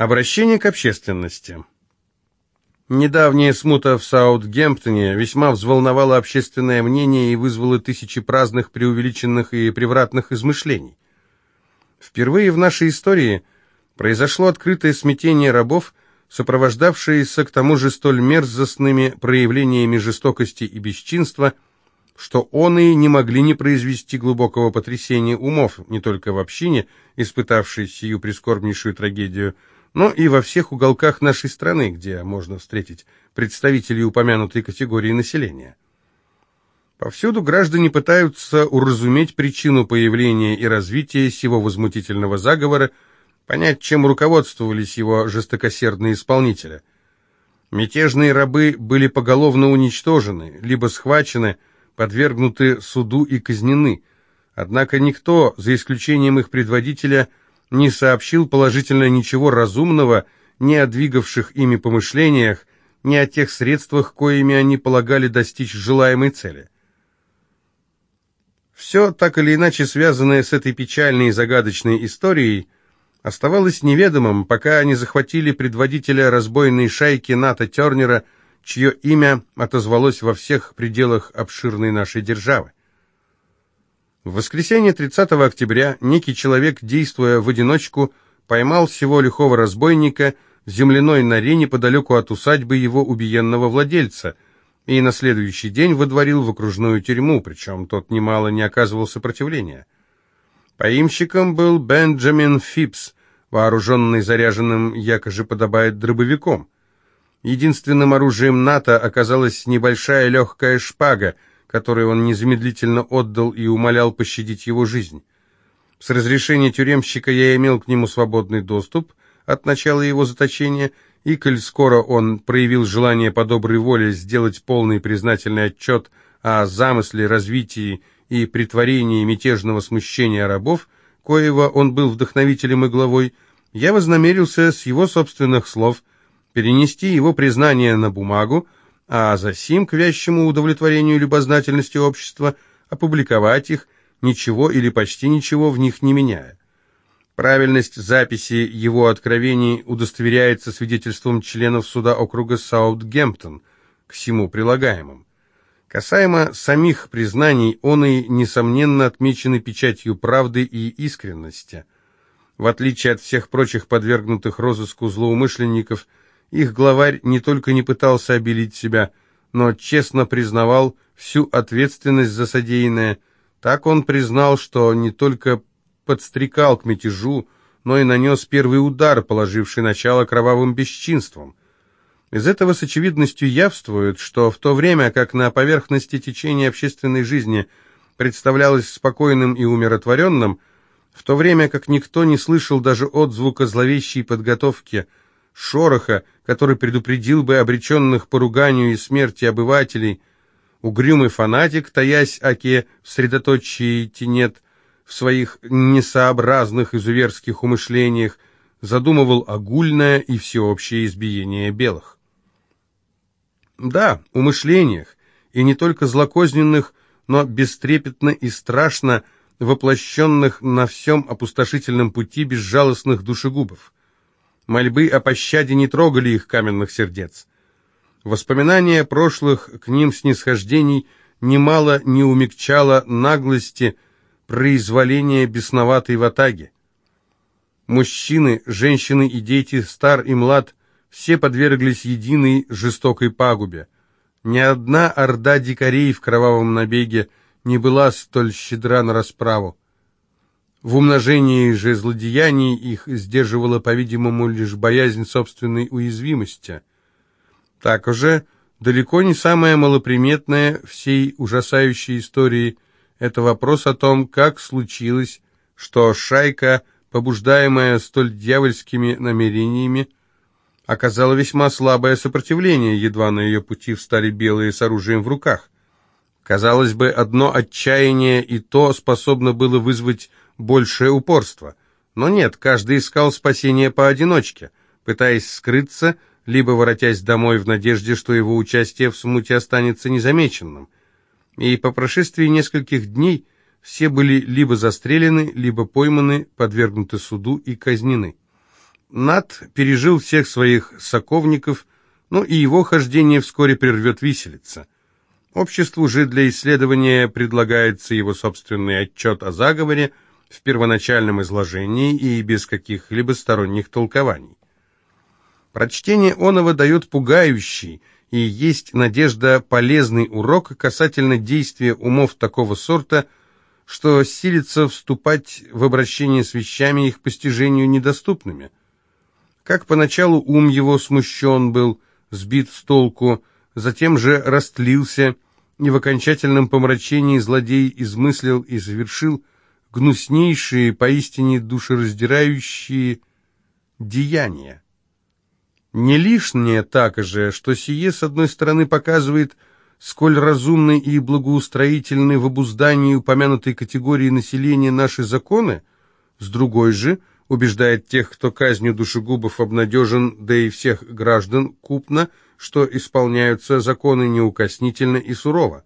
Обращение к общественности. Недавняя смута в Саутгемптоне весьма взволновала общественное мнение и вызвала тысячи праздных, преувеличенных и превратных измышлений. Впервые в нашей истории произошло открытое смятение рабов, сопровождавшееся к тому же столь мерзостными проявлениями жестокости и бесчинства, что он и не могли не произвести глубокого потрясения умов не только в общине, испытавшей сию прискорбнейшую трагедию, но и во всех уголках нашей страны, где можно встретить представителей упомянутой категории населения. Повсюду граждане пытаются уразуметь причину появления и развития сего возмутительного заговора, понять, чем руководствовались его жестокосердные исполнители. Мятежные рабы были поголовно уничтожены, либо схвачены, подвергнуты суду и казнены. Однако никто, за исключением их предводителя, не сообщил положительно ничего разумного ни о двигавших ими помышлениях, ни о тех средствах, коими они полагали достичь желаемой цели. Все, так или иначе связанное с этой печальной и загадочной историей, оставалось неведомым, пока они захватили предводителя разбойной шайки Ната Тернера, чье имя отозвалось во всех пределах обширной нашей державы. В воскресенье 30 октября некий человек, действуя в одиночку, поймал всего лихого разбойника в земляной норе неподалеку от усадьбы его убиенного владельца и на следующий день водворил в окружную тюрьму, причем тот немало не оказывал сопротивления. Поимщиком был Бенджамин Фипс, вооруженный заряженным, якоже подобает, дробовиком. Единственным оружием НАТО оказалась небольшая легкая шпага — который он незамедлительно отдал и умолял пощадить его жизнь. С разрешения тюремщика я имел к нему свободный доступ от начала его заточения, и, коль скоро он проявил желание по доброй воле сделать полный признательный отчет о замысле, развитии и притворении мятежного смущения рабов, коего он был вдохновителем и главой, я вознамерился с его собственных слов перенести его признание на бумагу, а за сим к вящему удовлетворению любознательности общества опубликовать их, ничего или почти ничего в них не меняя. Правильность записи его откровений удостоверяется свидетельством членов суда округа Саутгемптон, к всему прилагаемым. Касаемо самих признаний, он и, несомненно, отмечены печатью правды и искренности. В отличие от всех прочих подвергнутых розыску злоумышленников – их главарь не только не пытался обелить себя, но честно признавал всю ответственность за содеянное. Так он признал, что не только подстрекал к мятежу, но и нанес первый удар, положивший начало кровавым бесчинствам. Из этого с очевидностью явствует, что в то время, как на поверхности течения общественной жизни представлялось спокойным и умиротворенным, в то время как никто не слышал даже отзвука зловещей подготовки – шороха, который предупредил бы обреченных поруганию и смерти обывателей. Угрюмый фанатик, таясь оке в средоточии тенет, в своих несообразных изуверских умышлениях, задумывал огульное и всеобщее избиение белых. Да, умышлениях, и не только злокозненных, но бестрепетно и страшно воплощенных на всем опустошительном пути безжалостных душегубов. Мольбы о пощаде не трогали их каменных сердец. Воспоминания прошлых к ним снисхождений немало не умягчало наглости произволения бесноватой ватаги. Мужчины, женщины и дети, стар и млад, все подверглись единой жестокой пагубе. Ни одна орда дикарей в кровавом набеге не была столь щедра на расправу. В умножении же злодеяний их сдерживала, по-видимому, лишь боязнь собственной уязвимости. Так уже далеко не самое малоприметное всей ужасающей истории – это вопрос о том, как случилось, что шайка, побуждаемая столь дьявольскими намерениями, оказала весьма слабое сопротивление, едва на ее пути встали белые с оружием в руках. Казалось бы, одно отчаяние и то способно было вызвать большее упорство. Но нет, каждый искал спасения поодиночке, пытаясь скрыться, либо воротясь домой в надежде, что его участие в смуте останется незамеченным. И по прошествии нескольких дней все были либо застрелены, либо пойманы, подвергнуты суду и казнены. Нат пережил всех своих соковников, но и его хождение вскоре прервет виселица. Обществу же для исследования предлагается его собственный отчет о заговоре в первоначальном изложении и без каких-либо сторонних толкований. Прочтение оного дает пугающий, и есть надежда полезный урок касательно действия умов такого сорта, что силится вступать в обращение с вещами их постижению недоступными. Как поначалу ум его смущен был, сбит с толку, затем же растлился, и в окончательном помрачении злодей измыслил и завершил гнуснейшие, поистине душераздирающие деяния. Не лишнее так же, что сие, с одной стороны, показывает, сколь разумны и благоустроительны в обуздании упомянутой категории населения наши законы, с другой же убеждает тех, кто казнью душегубов обнадежен, да и всех граждан купно, что исполняются законы неукоснительно и сурово.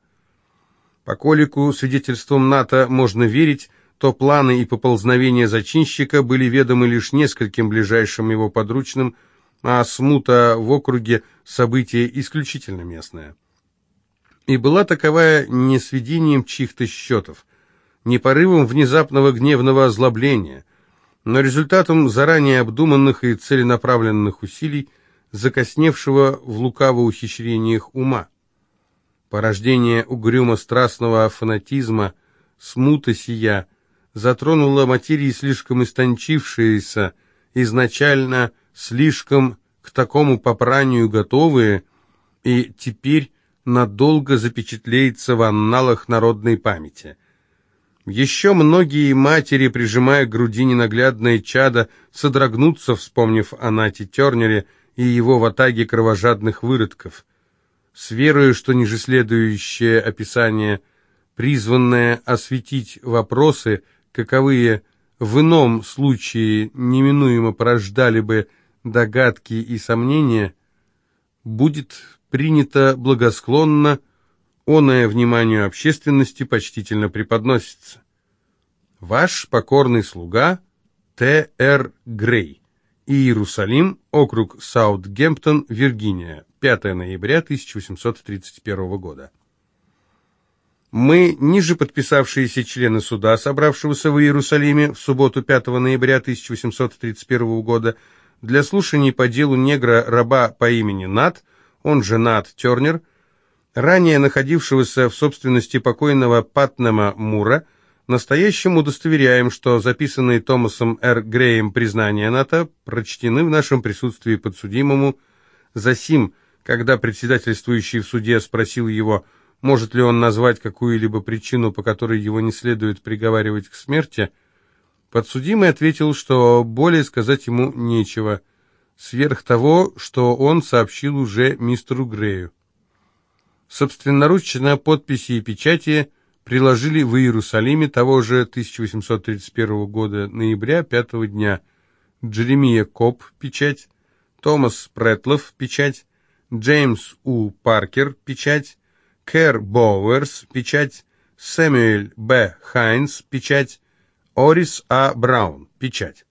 По колику свидетельством НАТО можно верить, то планы и поползновения зачинщика были ведомы лишь нескольким ближайшим его подручным, а смута в округе – событие исключительно местное. И была таковая не сведением чьих-то счетов, не порывом внезапного гневного озлобления, но результатом заранее обдуманных и целенаправленных усилий, закосневшего в лукаво ухищрениях ума. Порождение угрюмо-страстного фанатизма, смута сия, затронула материи слишком истончившиеся, изначально – слишком к такому попранию готовые, и теперь надолго запечатлеется в анналах народной памяти. Еще многие матери, прижимая к груди ненаглядное чадо, содрогнутся, вспомнив о Нате Тернере и его ватаге кровожадных выродков. С верою, что ниже следующее описание, призванное осветить вопросы, каковые в ином случае неминуемо порождали бы догадки и сомнения, будет принято благосклонно, оное вниманию общественности почтительно преподносится. Ваш покорный слуга Т. Р. Грей. Иерусалим, округ Саутгемптон, Виргиния, 5 ноября 1831 года. Мы, ниже подписавшиеся члены суда, собравшегося в Иерусалиме в субботу 5 ноября 1831 года, для слушаний по делу негра-раба по имени Нат, он же Нат Тернер, ранее находившегося в собственности покойного Патнема Мура, настоящим удостоверяем, что записанные Томасом Р. Греем признания Ната прочтены в нашем присутствии подсудимому. Засим, когда председательствующий в суде спросил его, может ли он назвать какую-либо причину, по которой его не следует приговаривать к смерти, Подсудимый ответил, что более сказать ему нечего, сверх того, что он сообщил уже мистеру Грею. Собственноручно подписи и печати приложили в Иерусалиме того же 1831 года ноября 5 дня Джеремия Коп, печать, Томас Претлов, печать, Джеймс У. Паркер, печать, Кэр Боуэрс, печать, Сэмюэль Б. Хайнс, печать, Орис А. Браун. Печать.